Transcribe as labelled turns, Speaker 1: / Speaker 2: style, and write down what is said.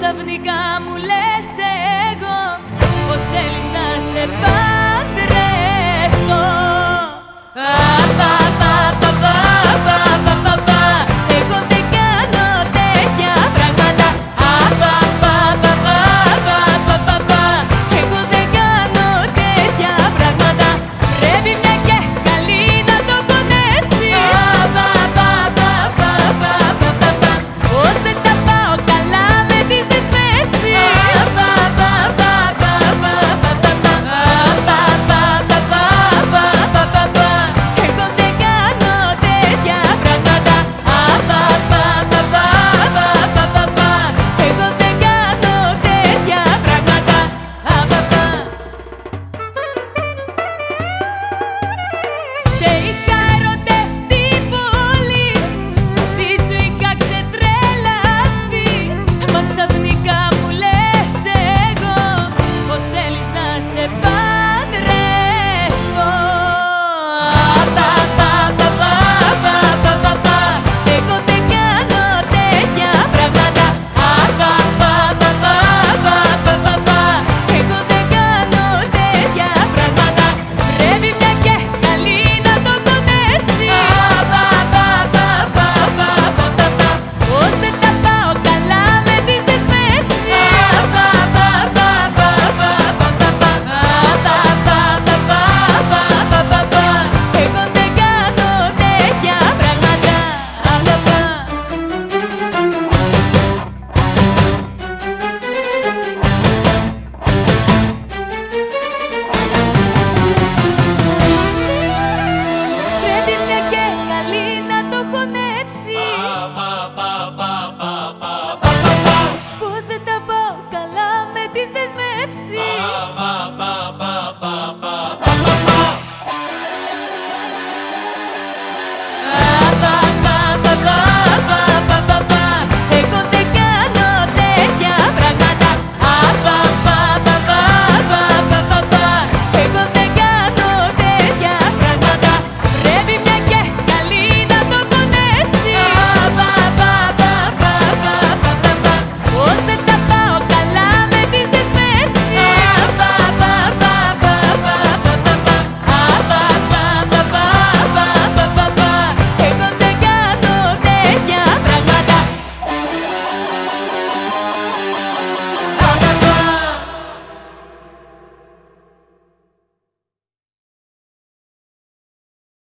Speaker 1: ξαφνικά μου λες εγώ Πως θέλεις να σε παντρευτώ